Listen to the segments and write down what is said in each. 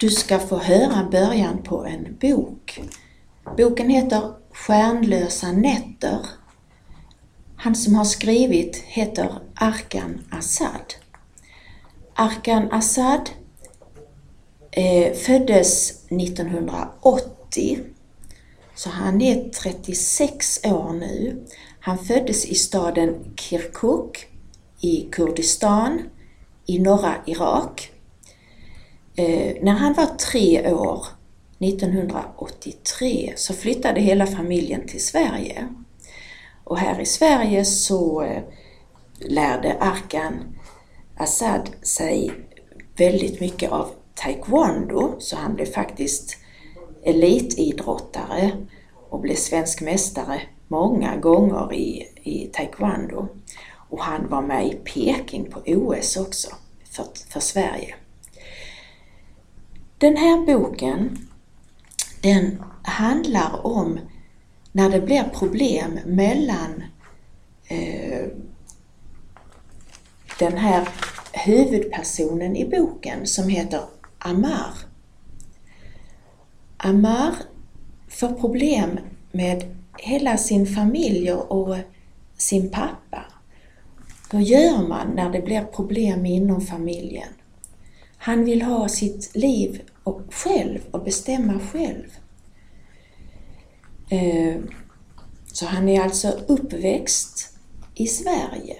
Du ska få höra början på en bok. Boken heter Stjärnlösa nätter. Han som har skrivit heter Arkan Assad. Arkan Assad eh, föddes 1980, så han är 36 år nu. Han föddes i staden Kirkuk i Kurdistan i norra Irak. Eh, när han var tre år, 1983, så flyttade hela familjen till Sverige. Och här i Sverige så eh, lärde Arkan Assad sig väldigt mycket av taekwondo, så han blev faktiskt elitidrottare och blev svensk mästare många gånger i, i taekwondo. Och han var med i Peking på OS också för, för Sverige. Den här boken den handlar om när det blir problem mellan eh, den här huvudpersonen i boken som heter Amar. Amar får problem med hela sin familj och sin pappa. Vad gör man när det blir problem inom familjen? Han vill ha sitt liv och själv och bestämma själv. Eh, så han är alltså uppväxt i Sverige.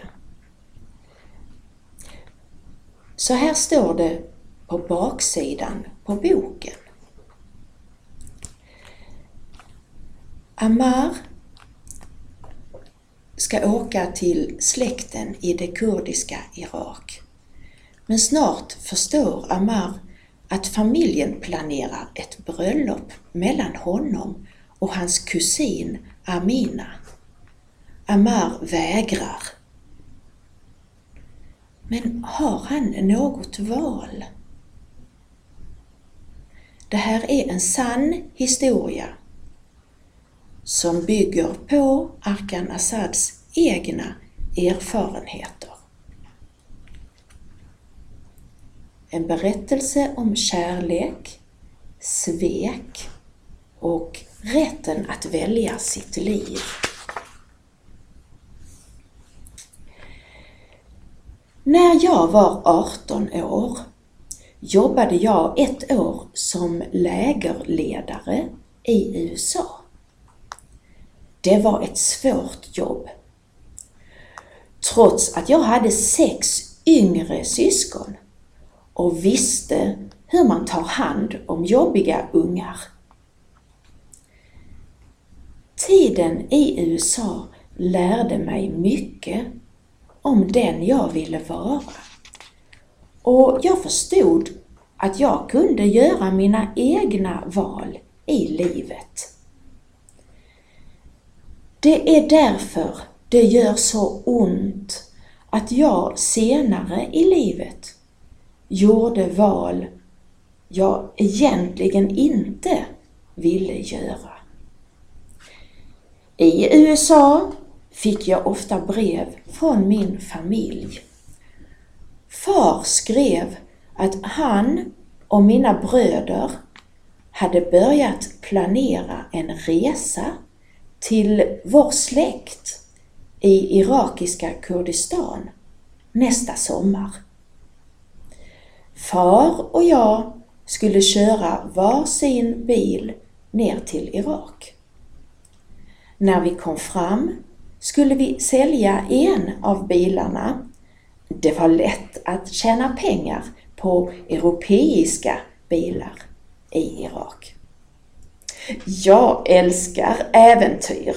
Så här står det på baksidan på boken. Amar ska åka till släkten i det kurdiska Irak. Men snart förstår Amar att familjen planerar ett bröllop mellan honom och hans kusin Amina. Amar vägrar. Men har han något val? Det här är en sann historia som bygger på Arkan Assads egna erfarenhet. En berättelse om kärlek, svek och rätten att välja sitt liv. När jag var 18 år jobbade jag ett år som lägerledare i USA. Det var ett svårt jobb. Trots att jag hade sex yngre syskon och visste hur man tar hand om jobbiga ungar. Tiden i USA lärde mig mycket om den jag ville vara. Och jag förstod att jag kunde göra mina egna val i livet. Det är därför det gör så ont att jag senare i livet gjorde val jag egentligen inte ville göra. I USA fick jag ofta brev från min familj. Far skrev att han och mina bröder hade börjat planera en resa till vår släkt i irakiska Kurdistan nästa sommar. Far och jag skulle köra var sin bil ner till Irak. När vi kom fram skulle vi sälja en av bilarna. Det var lätt att tjäna pengar på europeiska bilar i Irak. Jag älskar äventyr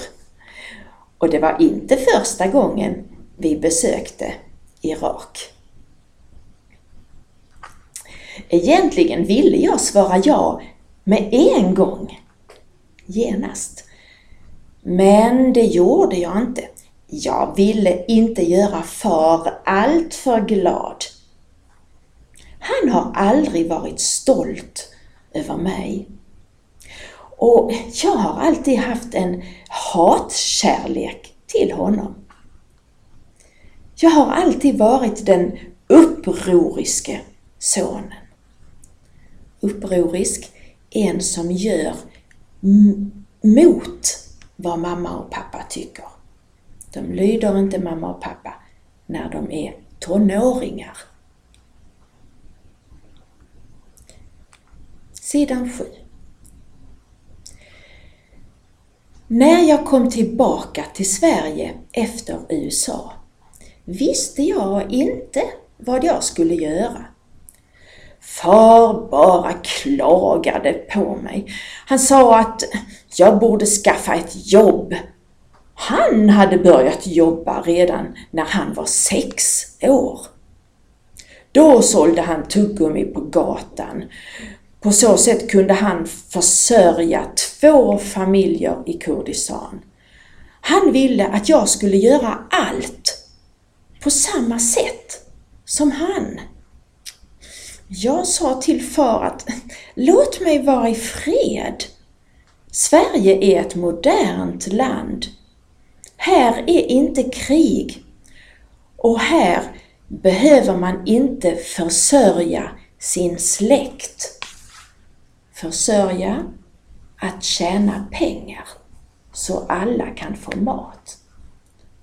och det var inte första gången vi besökte Irak. Egentligen ville jag svara ja med en gång, genast. Men det gjorde jag inte. Jag ville inte göra far alltför glad. Han har aldrig varit stolt över mig. Och jag har alltid haft en hatkärlek till honom. Jag har alltid varit den upproriske sonen upprorisk, en som gör mot vad mamma och pappa tycker. De lyder inte mamma och pappa när de är tonåringar. Sidan 7. När jag kom tillbaka till Sverige efter USA visste jag inte vad jag skulle göra. Far bara klagade på mig. Han sa att jag borde skaffa ett jobb. Han hade börjat jobba redan när han var sex år. Då sålde han tuggummi på gatan. På så sätt kunde han försörja två familjer i Kurdistan. Han ville att jag skulle göra allt på samma sätt som han. Jag sa till far att låt mig vara i fred. Sverige är ett modernt land. Här är inte krig och här behöver man inte försörja sin släkt. Försörja, att tjäna pengar så alla kan få mat.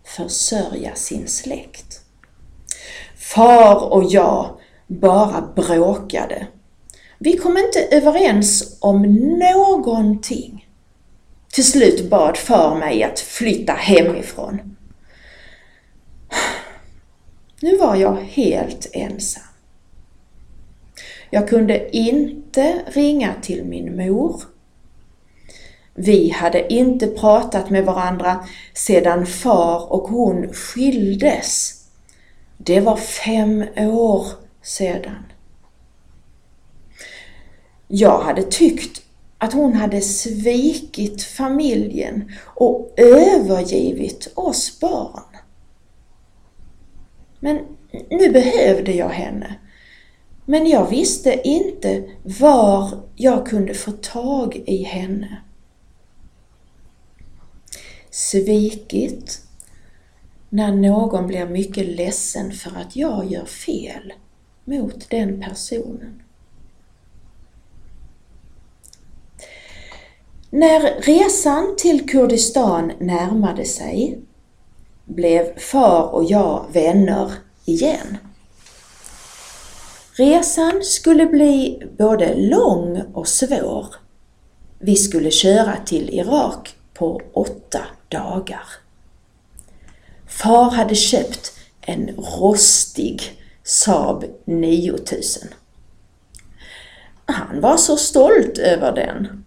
Försörja sin släkt. Far och jag bara bråkade. Vi kom inte överens om någonting. Till slut bad far mig att flytta hemifrån. Nu var jag helt ensam. Jag kunde inte ringa till min mor. Vi hade inte pratat med varandra sedan far och hon skildes. Det var fem år sedan. Jag hade tyckt att hon hade svikit familjen och övergivit oss barn. Men nu behövde jag henne. Men jag visste inte var jag kunde få tag i henne. Svikit när någon blir mycket ledsen för att jag gör fel mot den personen. När resan till Kurdistan närmade sig blev far och jag vänner igen. Resan skulle bli både lång och svår. Vi skulle köra till Irak på åtta dagar. Far hade köpt en rostig Saab 9000. Han var så stolt över den.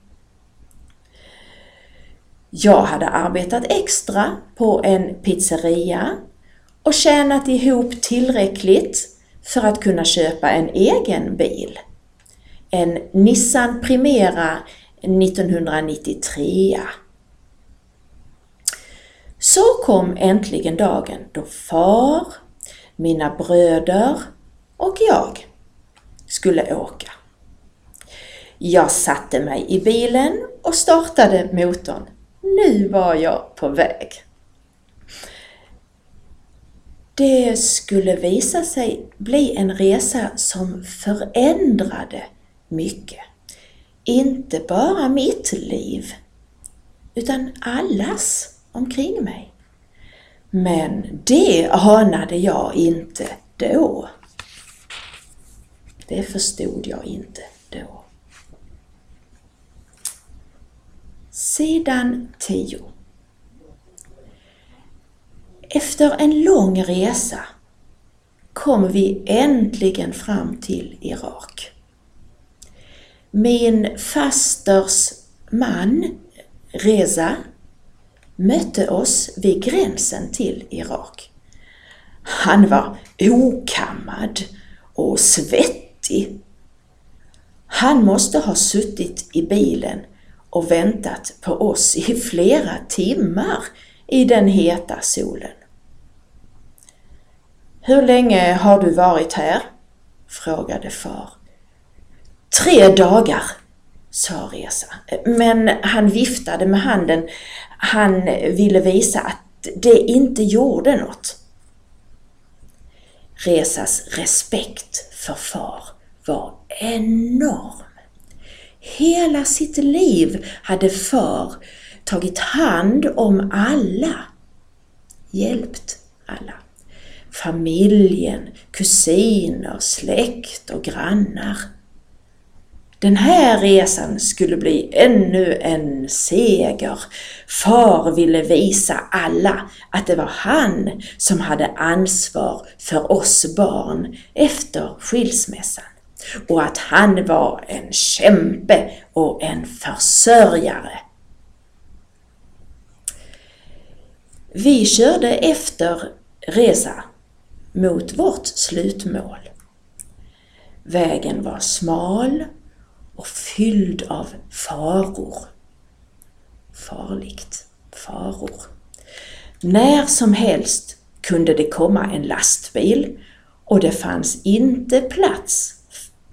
Jag hade arbetat extra på en pizzeria och tjänat ihop tillräckligt för att kunna köpa en egen bil. En Nissan Primera 1993. Så kom äntligen dagen då far, mina bröder och jag skulle åka. Jag satte mig i bilen och startade motorn. Nu var jag på väg. Det skulle visa sig bli en resa som förändrade mycket. Inte bara mitt liv, utan allas omkring mig. Men det anade jag inte då. Det förstod jag inte då. Sidan 10 efter en lång resa kom vi äntligen fram till Irak. Min fasters man, Reza, mötte oss vid gränsen till Irak. Han var okammad och svettig. Han måste ha suttit i bilen och väntat på oss i flera timmar i den heta solen. Hur länge har du varit här? frågade far. Tre dagar, sa Reza, Men han viftade med handen. Han ville visa att det inte gjorde något. Resas respekt för far var enorm. Hela sitt liv hade far tagit hand om alla, hjälpt alla. Familjen, kusiner, släkt och grannar. Den här resan skulle bli ännu en seger. Far ville visa alla att det var han som hade ansvar för oss barn efter skilsmässan och att han var en kämpe och en försörjare. Vi körde efter resa mot vårt slutmål. Vägen var smal och fylld av faror. Farligt, faror. När som helst kunde det komma en lastbil och det fanns inte plats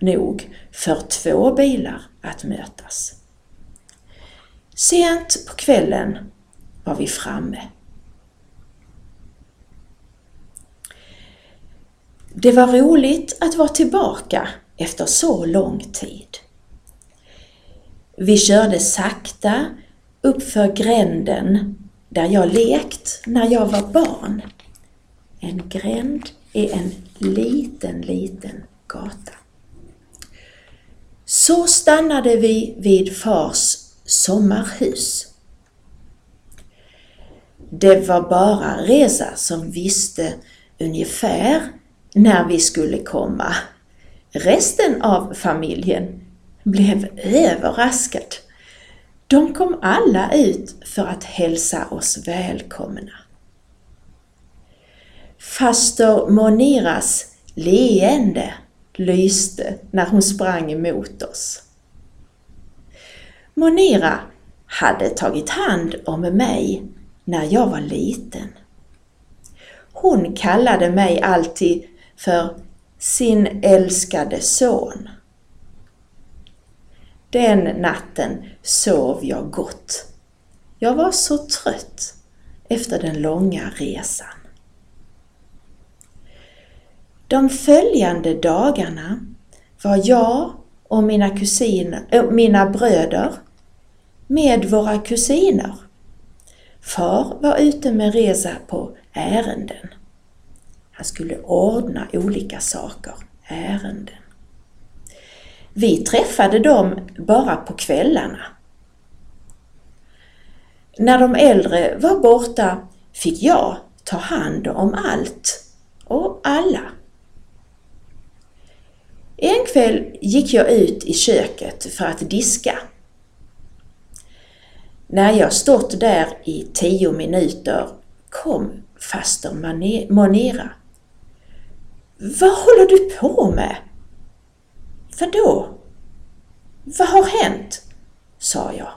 nog för två bilar att mötas. Sent på kvällen var vi framme. Det var roligt att vara tillbaka efter så lång tid. Vi körde sakta uppför gränden där jag lekt när jag var barn. En gränd är en liten, liten gata. Så stannade vi vid fars sommarhus. Det var bara Reza som visste ungefär när vi skulle komma. Resten av familjen blev överraskad. De kom alla ut för att hälsa oss välkomna. Faster Moniras leende lyste när hon sprang emot oss. Monira hade tagit hand om mig när jag var liten. Hon kallade mig alltid för sin älskade son. Den natten sov jag gott. Jag var så trött efter den långa resan. De följande dagarna var jag och mina, kusiner, äh, mina bröder med våra kusiner. Far var ute med Reza på ärenden. Han skulle ordna olika saker, ärenden. Vi träffade dem bara på kvällarna. När de äldre var borta fick jag ta hand om allt och alla. En kväll gick jag ut i köket för att diska. När jag stått där i tio minuter kom faster Monera. Vad håller du på med? Vadå? Vad har hänt? sa jag.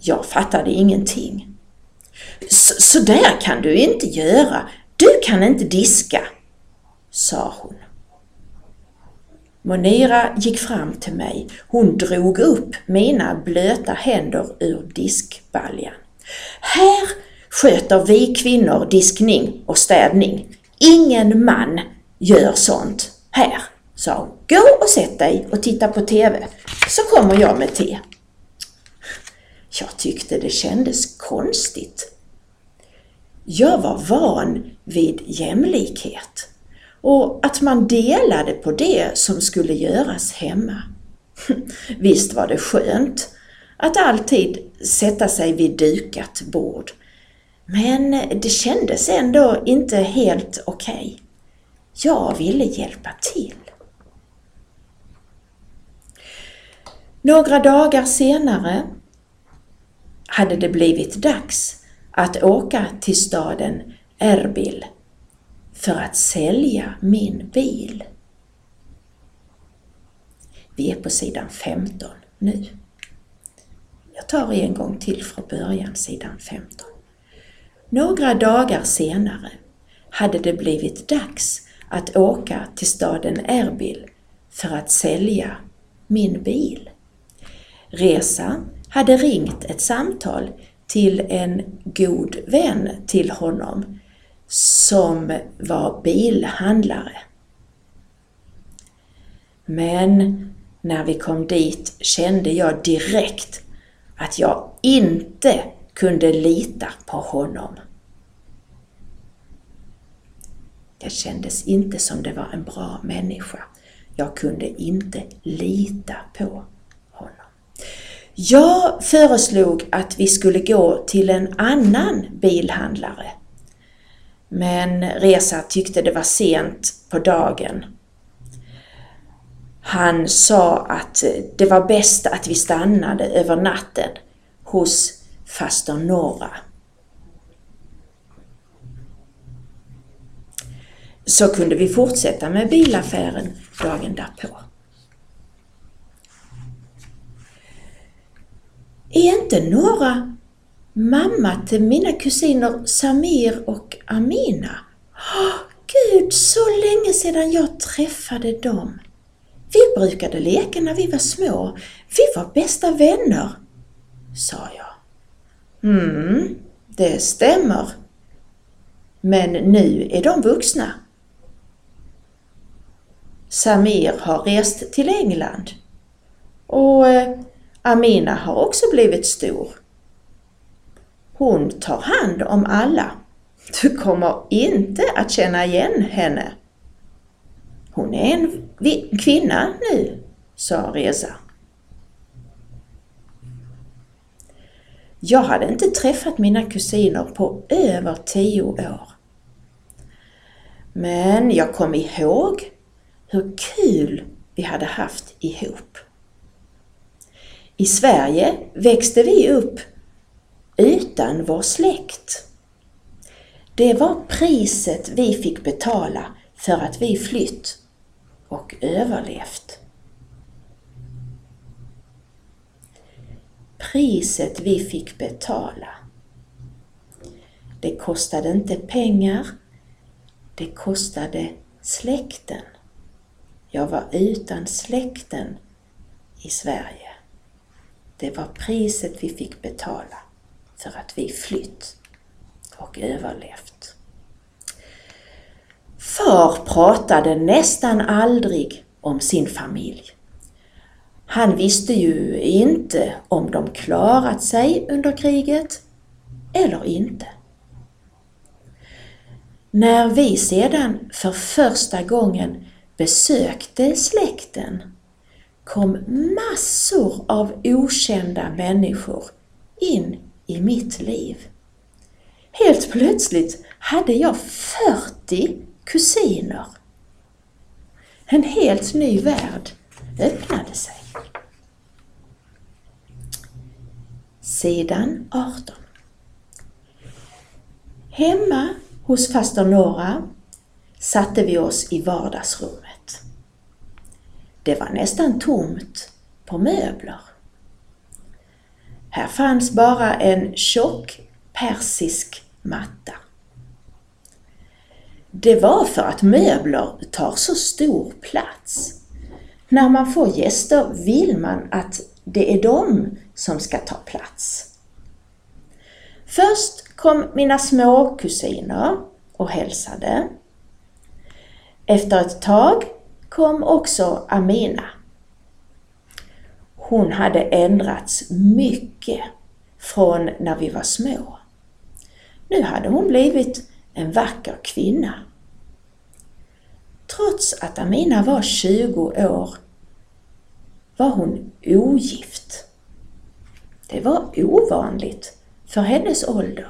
Jag fattade ingenting. Så där kan du inte göra. Du kan inte diska, sa hon. Monira gick fram till mig. Hon drog upp mina blöta händer ur diskbaljan. Här sköter vi kvinnor diskning och städning. Ingen man gör sånt här, sa hon. Gå och sätt dig och titta på TV, så kommer jag med te. Jag tyckte det kändes konstigt. Jag var van vid jämlikhet och att man delade på det som skulle göras hemma. Visst var det skönt att alltid sätta sig vid dukat bord. Men det kändes ändå inte helt okej. Okay. Jag ville hjälpa till. Några dagar senare hade det blivit dags att åka till staden Erbil för att sälja min bil. Vi är på sidan 15 nu. Jag tar en gång till från början, sidan 15. Några dagar senare hade det blivit dags att åka till staden Erbil för att sälja min bil. Resa hade ringt ett samtal till en god vän till honom som var bilhandlare. Men när vi kom dit kände jag direkt att jag inte kunde lita på honom. Det kändes inte som det var en bra människa. Jag kunde inte lita på honom. Jag föreslog att vi skulle gå till en annan bilhandlare. Men Reza tyckte det var sent på dagen. Han sa att det var bäst att vi stannade över natten hos faster Nora. Så kunde vi fortsätta med bilaffären dagen därpå. Är inte Nora mamma till mina kusiner Samir och Amina? Oh, Gud, så länge sedan jag träffade dem! Vi brukade leka när vi var små. Vi var bästa vänner, sa jag. Mm, det stämmer. Men nu är de vuxna. Samir har rest till England och eh, Amina har också blivit stor. Hon tar hand om alla. Du kommer inte att känna igen henne. Hon är en kvinna nu, sa Reza. Jag hade inte träffat mina kusiner på över tio år. Men jag kom ihåg hur kul vi hade haft ihop. I Sverige växte vi upp utan vår släkt. Det var priset vi fick betala för att vi flytt och överlevt. Priset vi fick betala. Det kostade inte pengar, det kostade släkten. Jag var utan släkten i Sverige. Det var priset vi fick betala för att vi flytt och överlevt. Far pratade nästan aldrig om sin familj. Han visste ju inte om de klarat sig under kriget eller inte. När vi sedan för första gången besökte släkten kom massor av okända människor in i mitt liv. Helt plötsligt hade jag 40 kusiner. En helt ny värld öppnade sig. Sidan 18. Hemma hos faster Nora satte vi oss i vardagsrummet. Det var nästan tomt på möbler. Här fanns bara en tjock persisk matta. Det var för att möbler tar så stor plats. När man får gäster vill man att det är de som ska ta plats. Först kom mina små kusiner och hälsade. Efter ett tag kom också Amina. Hon hade ändrats mycket från när vi var små. Nu hade hon blivit en vacker kvinna. Trots att Amina var 20 år var hon ogift. Det var ovanligt för hennes ålder.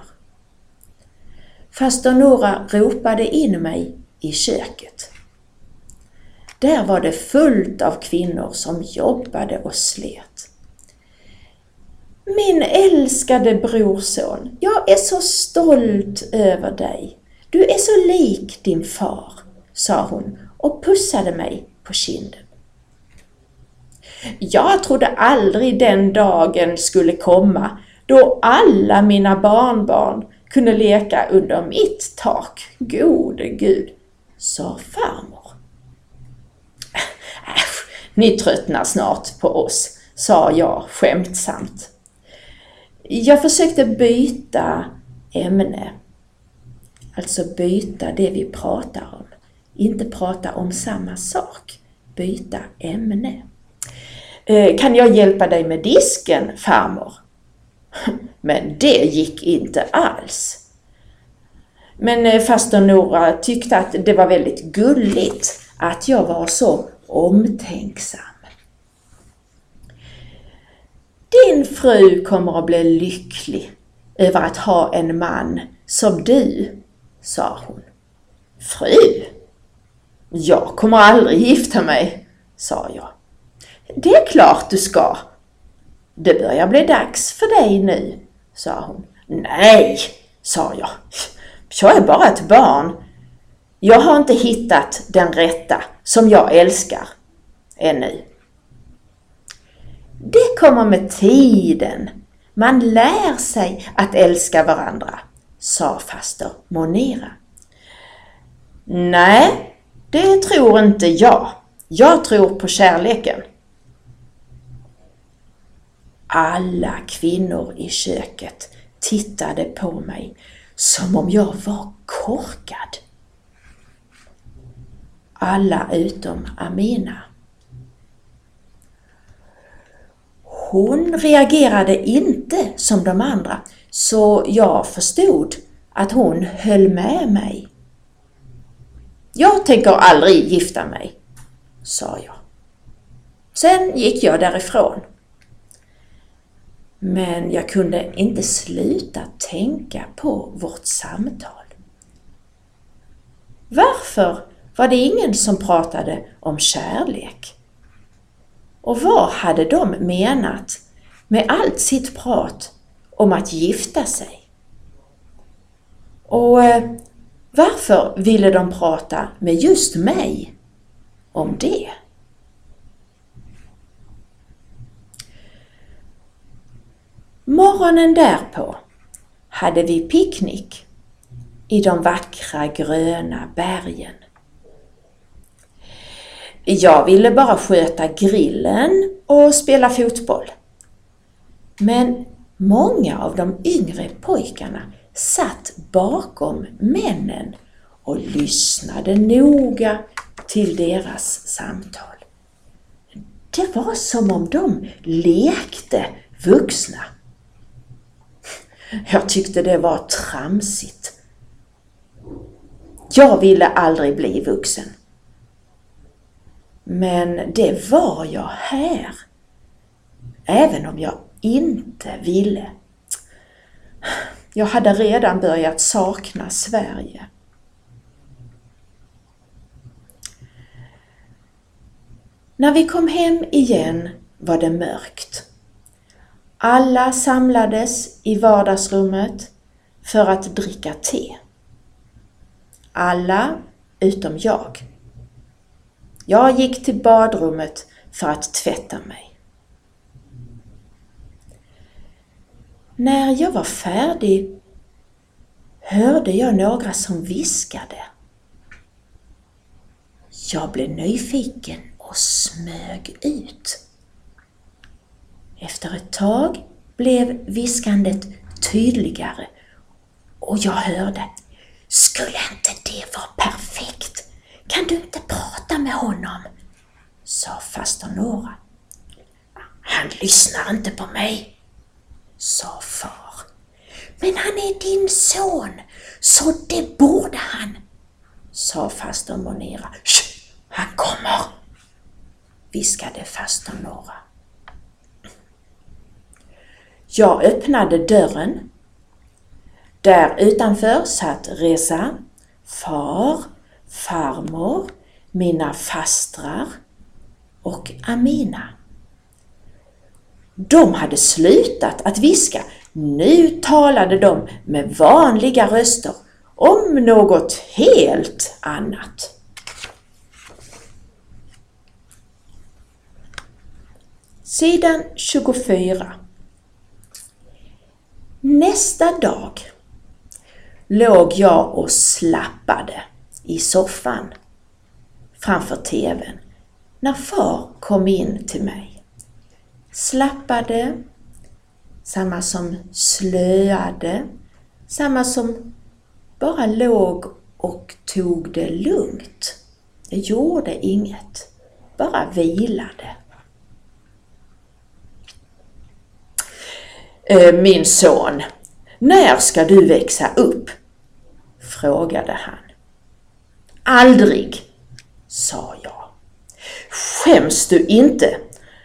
Faster Nora ropade in mig i köket. Där var det fullt av kvinnor som jobbade och slet. Min älskade brorson, jag är så stolt över dig. Du är så lik din far, sa hon och pussade mig på kinden. Jag trodde aldrig den dagen skulle komma då alla mina barnbarn kunde leka under mitt tak. Gode Gud, sa farmor. Ni tröttnar snart på oss, sa jag skämtsamt. Jag försökte byta ämne, alltså byta det vi pratar om. Inte prata om samma sak, byta ämne. Eh, kan jag hjälpa dig med disken, farmor? Men det gick inte alls. Men eh, faster Nora tyckte att det var väldigt gulligt att jag var så omtänksam. Din fru kommer att bli lycklig över att ha en man som du, sa hon. Fru? Jag kommer aldrig gifta mig, sa jag. Det är klart du ska. Det börjar bli dags för dig nu, sa hon. Nej, sa jag. Jag är bara ett barn. Jag har inte hittat den rätta som jag älskar ännu. Det kommer med tiden. Man lär sig att älska varandra, sa faster Monera. Nej, det tror inte jag. Jag tror på kärleken. Alla kvinnor i köket tittade på mig som om jag var korkad. Alla utom Amina. Hon reagerade inte som de andra så jag förstod att hon höll med mig. Jag tänker aldrig gifta mig, sa jag. Sen gick jag därifrån. Men jag kunde inte sluta tänka på vårt samtal. Varför var det ingen som pratade om kärlek? Och vad hade de menat med allt sitt prat om att gifta sig? Och eh, varför ville de prata med just mig om det? Morgonen därpå hade vi picknick i de vackra gröna bergen. Jag ville bara sköta grillen och spela fotboll. Men många av de yngre pojkarna satt bakom männen och lyssnade noga till deras samtal. Det var som om de lekte vuxna. Jag tyckte det var tramsigt. Jag ville aldrig bli vuxen. Men det var jag här. Även om jag inte ville. Jag hade redan börjat sakna Sverige. När vi kom hem igen var det mörkt. Alla samlades i vardagsrummet för att dricka te. Alla utom jag. Jag gick till badrummet för att tvätta mig. När jag var färdig hörde jag några som viskade. Jag blev nyfiken och smög ut. Efter ett tag blev viskandet tydligare och jag hörde Skulle inte det vara perfekt? Kan du inte prata med honom? sa faster Nora. Han lyssnar inte på mig, sa far. Men han är din son, så det borde han, sa faster Monera. Sch! han kommer, viskade faster Nora. Jag öppnade dörren. Där utanför satt Reza, far, farmor, mina fastrar och Amina. De hade slutat att viska. Nu talade de med vanliga röster om något helt annat. Sidan 24 Nästa dag låg jag och slappade i soffan framför TVn när far kom in till mig. Slappade, samma som slöade, samma som bara låg och tog det lugnt. Det gjorde inget, bara vilade. Eh, min son, när ska du växa upp? frågade han. Aldrig, sa jag. Skäms du inte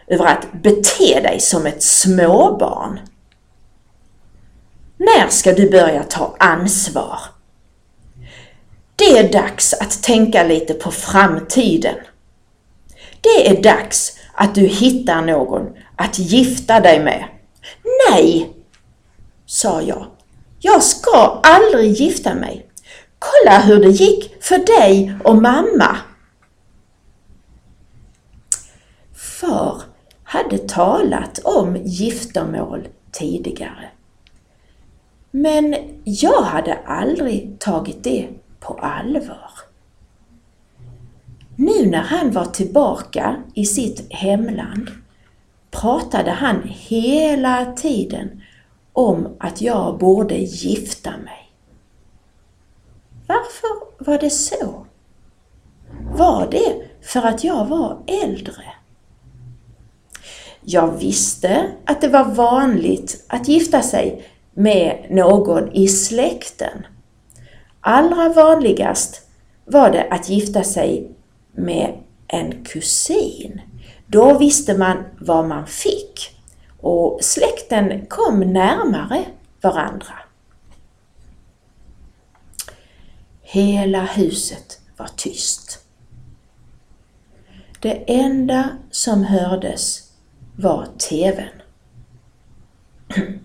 över att bete dig som ett småbarn? När ska du börja ta ansvar? Det är dags att tänka lite på framtiden. Det är dags att du hittar någon att gifta dig med. Nej, sa jag. Jag ska aldrig gifta mig. Kolla hur det gick för dig och mamma. Far hade talat om giftermål tidigare. Men jag hade aldrig tagit det på allvar. Nu när han var tillbaka i sitt hemland pratade han hela tiden om att jag borde gifta mig. Varför var det så? Var det för att jag var äldre? Jag visste att det var vanligt att gifta sig med någon i släkten. Allra vanligast var det att gifta sig med en kusin. Då visste man vad man fick och släkten kom närmare varandra. Hela huset var tyst. Det enda som hördes var TVn.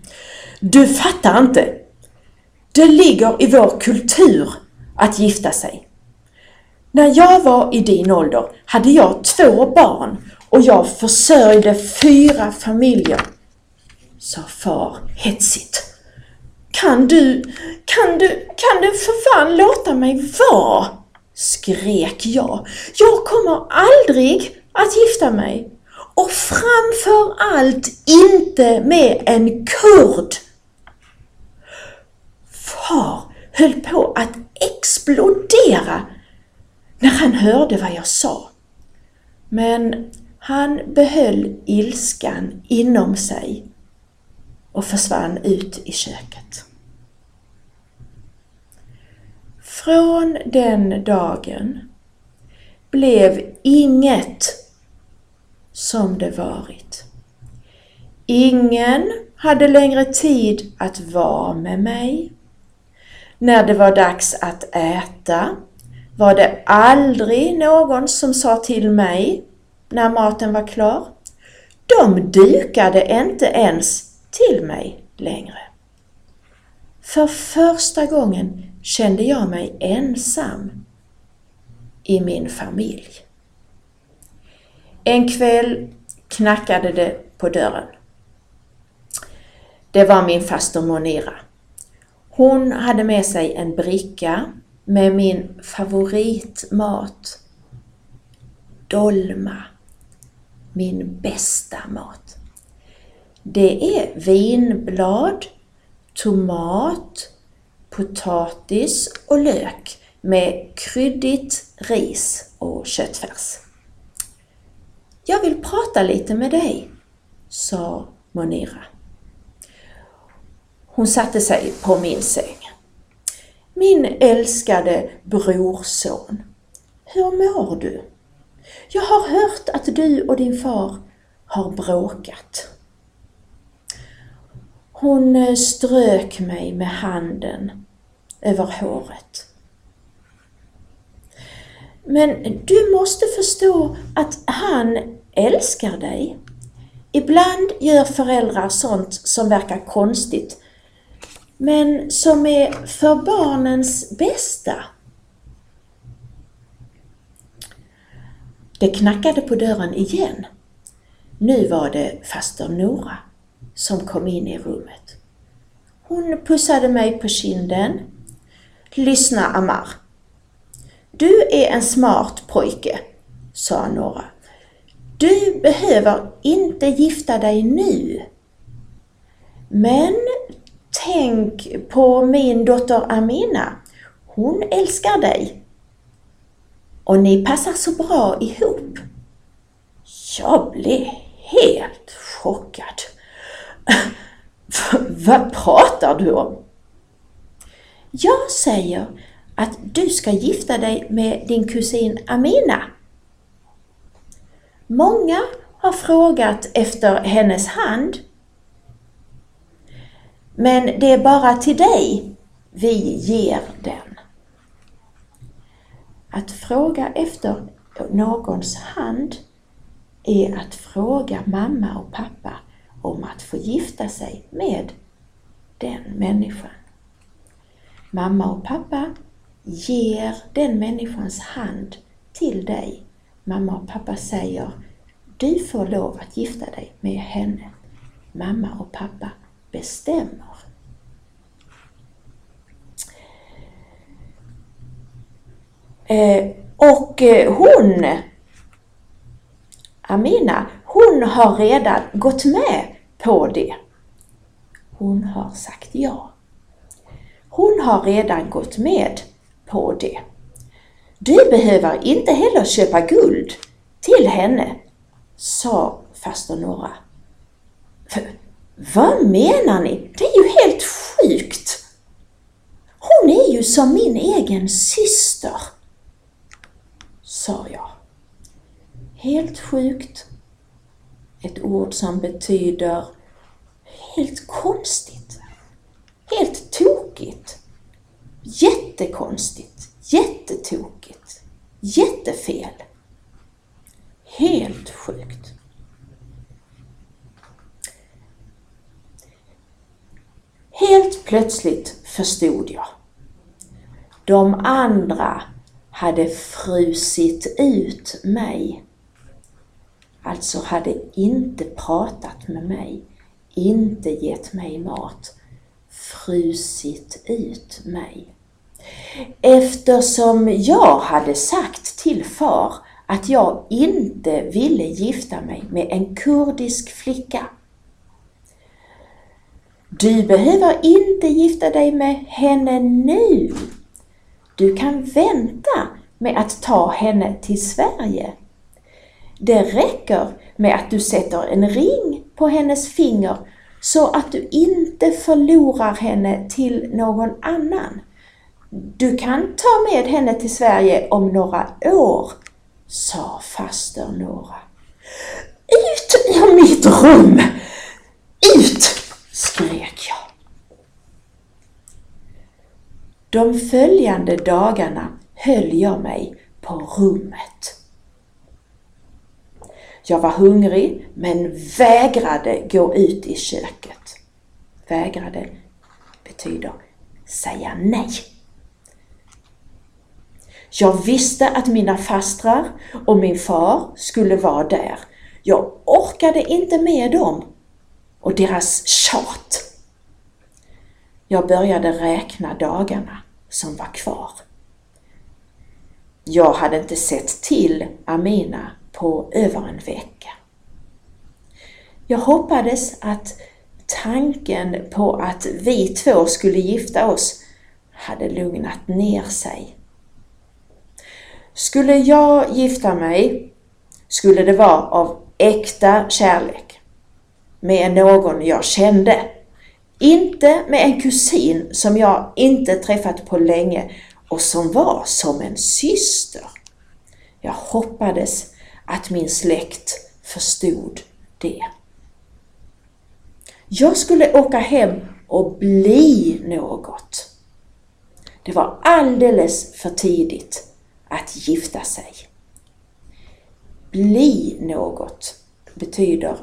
Du fattar inte! Det ligger i vår kultur att gifta sig. När jag var i din ålder hade jag två barn och jag försörjde fyra familjer, sa far hetsigt. Kan du, kan du, kan du för fan låta mig vara? skrek jag. Jag kommer aldrig att gifta mig. Och framför allt inte med en kurd. Far höll på att explodera när han hörde vad jag sa. Men han behöll ilskan inom sig och försvann ut i köket. Från den dagen blev inget som det varit. Ingen hade längre tid att vara med mig. När det var dags att äta var det aldrig någon som sa till mig när maten var klar. De dukade inte ens till mig längre. För första gången kände jag mig ensam i min familj. En kväll knackade det på dörren. Det var min faster Monira. Hon hade med sig en bricka med min favoritmat. Dolma. Min bästa mat. Det är vinblad, tomat, potatis och lök med kryddigt ris och köttfärs. Jag vill prata lite med dig, sa Monira. Hon satte sig på min säng. Min älskade brorson, hur mår du? Jag har hört att du och din far har bråkat. Hon eh, strök mig med handen över håret. Men du måste förstå att han älskar dig. Ibland gör föräldrar sånt som verkar konstigt men som är för barnens bästa. Det knackade på dörren igen. Nu var det faster Nora som kom in i rummet. Hon pussade mig på kinden. Lyssna Amar. Du är en smart pojke, sa Nora. Du behöver inte gifta dig nu. Men tänk på min dotter Amina. Hon älskar dig. Och ni passar så bra ihop. Jag blev helt chockad. Vad pratar du om? Jag säger att du ska gifta dig med din kusin Amina. Många har frågat efter hennes hand. Men det är bara till dig vi ger den. Att fråga efter någons hand är att fråga mamma och pappa om att få gifta sig med den människan. Mamma och pappa ger den människans hand till dig. Mamma och pappa säger du får lov att gifta dig med henne. Mamma och pappa bestämmer. Eh, och eh, hon, Amina, hon har redan gått med på det. Hon har sagt ja. Hon har redan gått med på det. Du behöver inte heller köpa guld till henne, sa faster Nora. Vad menar ni? Det är ju helt sjukt! Hon är ju som min egen syster, sa jag. Helt sjukt. Ett ord som betyder helt konstigt. Helt tokigt. Jättekonstigt. Jättetokigt. Jättefel. Helt sjukt. Helt plötsligt förstod jag. De andra hade frusit ut mig. Alltså hade inte pratat med mig, inte gett mig mat, frusit ut mig. Eftersom jag hade sagt till far att jag inte ville gifta mig med en kurdisk flicka. Du behöver inte gifta dig med henne nu. Du kan vänta med att ta henne till Sverige. Det räcker med att du sätter en ring på hennes finger så att du inte förlorar henne till någon annan. Du kan ta med henne till Sverige om några år sa faster Nora. Ut ur mitt rum! Ut! skrek jag. De följande dagarna höll jag mig på rummet. Jag var hungrig men vägrade gå ut i köket. Vägrade betyder säga nej. Jag visste att mina fastrar och min far skulle vara där. Jag orkade inte med dem och deras tjat. Jag började räkna dagarna som var kvar. Jag hade inte sett till Amina på över en vecka. Jag hoppades att tanken på att vi två skulle gifta oss hade lugnat ner sig. Skulle jag gifta mig skulle det vara av äkta kärlek. Med någon jag kände. Inte med en kusin som jag inte träffat på länge och som var som en syster. Jag hoppades att min släkt förstod det. Jag skulle åka hem och bli något. Det var alldeles för tidigt att gifta sig. Bli något betyder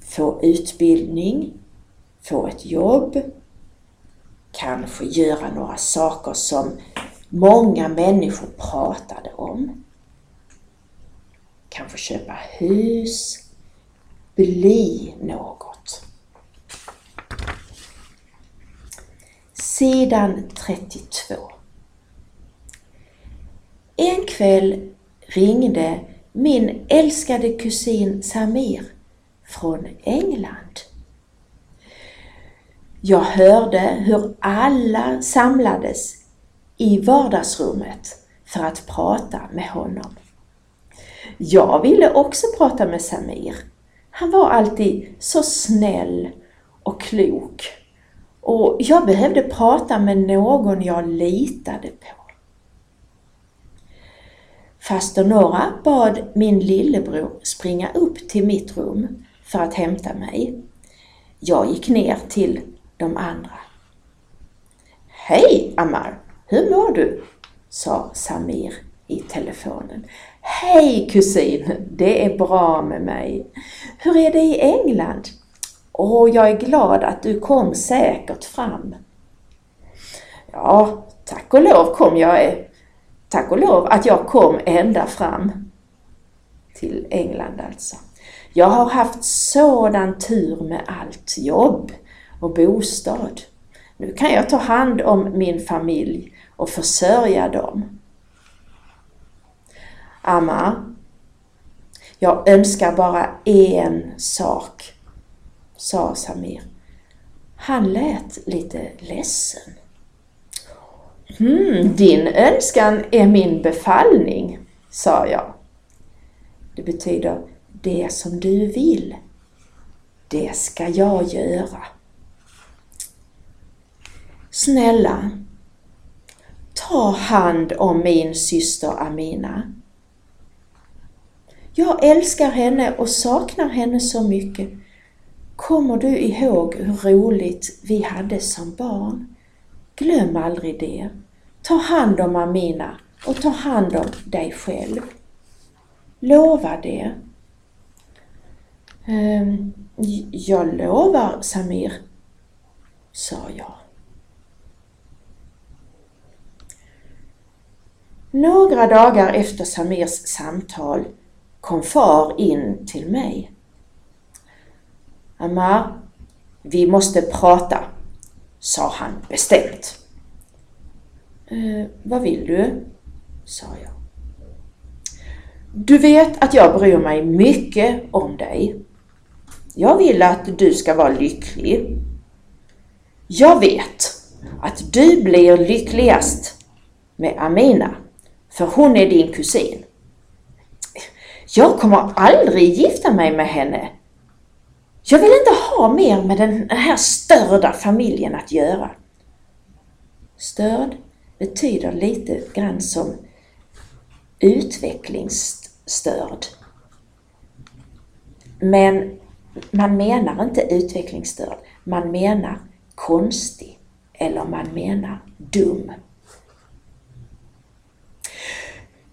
få utbildning, få ett jobb, kanske göra några saker som många människor pratade om. Kanske köpa hus, bli något. Sidan 32 en kväll ringde min älskade kusin Samir från England. Jag hörde hur alla samlades i vardagsrummet för att prata med honom. Jag ville också prata med Samir. Han var alltid så snäll och klok och jag behövde prata med någon jag litade på. Faster Nora bad min lillebror springa upp till mitt rum för att hämta mig. Jag gick ner till de andra. Hej Amar, hur mår du? sa Samir i telefonen. Hej kusin, det är bra med mig. Hur är det i England? Åh, jag är glad att du kom säkert fram. Ja, tack och lov kom jag, eh, tack och lov att jag kom ända fram. Till England alltså. Jag har haft sådan tur med allt jobb och bostad. Nu kan jag ta hand om min familj och försörja dem. Amma, jag önskar bara en sak, sa Samir. Han lät lite ledsen. Hmm, din önskan är min befallning, sa jag. Det betyder det som du vill, det ska jag göra. Snälla, ta hand om min syster Amina. Jag älskar henne och saknar henne så mycket. Kommer du ihåg hur roligt vi hade som barn? Glöm aldrig det. Ta hand om Amina och ta hand om dig själv. Lova det. Ehm, jag lovar Samir, sa jag. Några dagar efter Samirs samtal kom far in till mig. ”Amma, vi måste prata, sa han bestämt. Eh, vad vill du? sa jag. Du vet att jag bryr mig mycket om dig. Jag vill att du ska vara lycklig. Jag vet att du blir lyckligast med Amina, för hon är din kusin. Jag kommer aldrig gifta mig med henne. Jag vill inte ha mer med den här störda familjen att göra. Störd betyder lite grann som utvecklingsstörd. Men man menar inte utvecklingsstörd, man menar konstig eller man menar dum.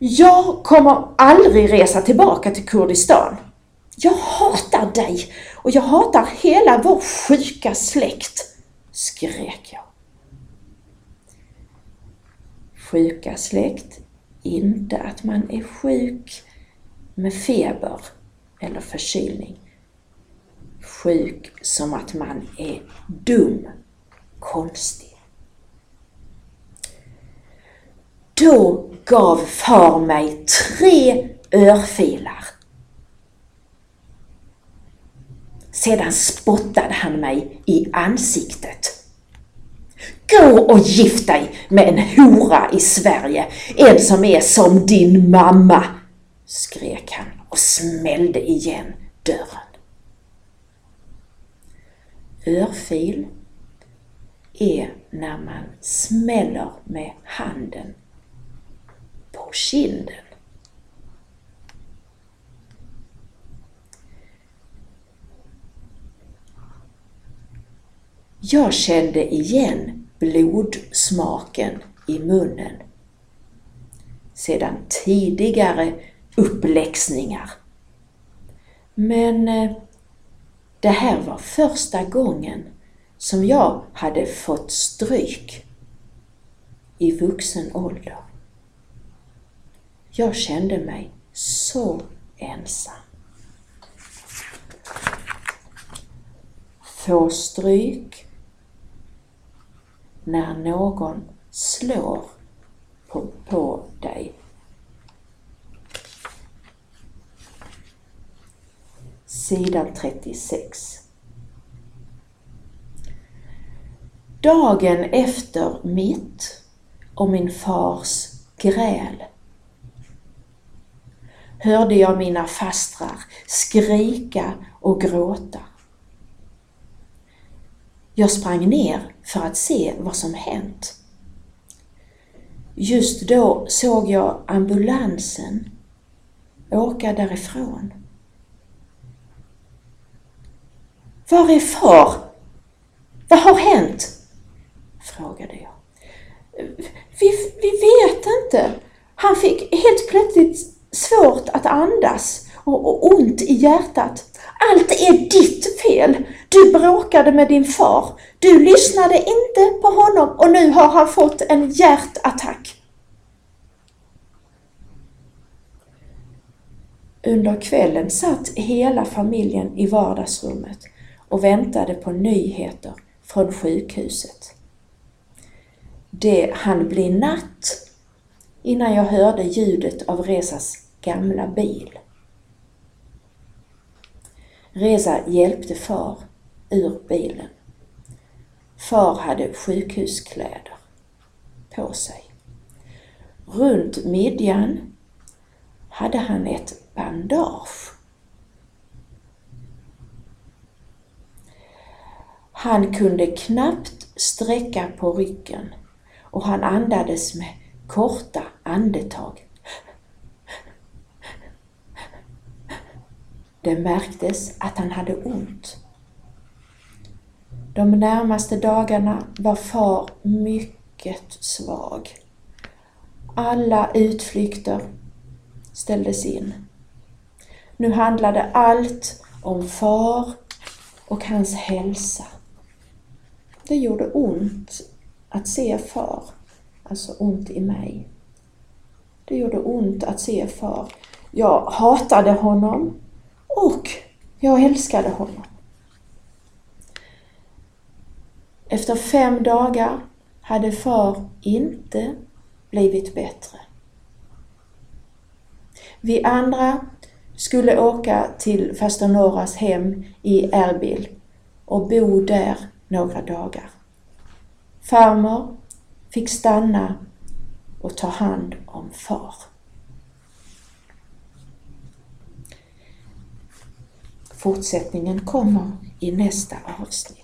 Jag kommer aldrig resa tillbaka till Kurdistan. Jag hatar dig och jag hatar hela vår sjuka släkt, skrek jag. Sjuka släkt, inte att man är sjuk med feber eller förkylning sjuk som att man är dum, konstig. Då gav far mig tre örfilar. Sedan spottade han mig i ansiktet. Gå och gift dig med en hora i Sverige, en som är som din mamma, skrek han och smällde igen dörren örfil är när man smäller med handen på kinden. Jag kände igen blodsmaken i munnen sedan tidigare uppläxningar. Men eh, det här var första gången som jag hade fått stryk i vuxen ålder. Jag kände mig så ensam. Få stryk när någon slår på, på dig sidan 36. Dagen efter mitt och min fars gräl hörde jag mina fastrar skrika och gråta. Jag sprang ner för att se vad som hänt. Just då såg jag ambulansen åka därifrån. Var är far? Vad har hänt? frågade jag. Vi, vi vet inte. Han fick helt plötsligt svårt att andas och, och ont i hjärtat. Allt är ditt fel! Du bråkade med din far. Du lyssnade inte på honom och nu har han fått en hjärtattack. Under kvällen satt hela familjen i vardagsrummet och väntade på nyheter från sjukhuset. Det hann bli natt innan jag hörde ljudet av Resas gamla bil. Reza hjälpte far ur bilen. Far hade sjukhuskläder på sig. Runt midjan hade han ett bandage. Han kunde knappt sträcka på ryggen och han andades med korta andetag. Det märktes att han hade ont. De närmaste dagarna var far mycket svag. Alla utflykter ställdes in. Nu handlade allt om far och hans hälsa. Det gjorde ont att se far, alltså ont i mig. Det gjorde ont att se far. Jag hatade honom och jag älskade honom. Efter fem dagar hade far inte blivit bättre. Vi andra skulle åka till faster Norras hem i Erbil och bo där några dagar. Farmor fick stanna och ta hand om far. Fortsättningen kommer i nästa avsnitt.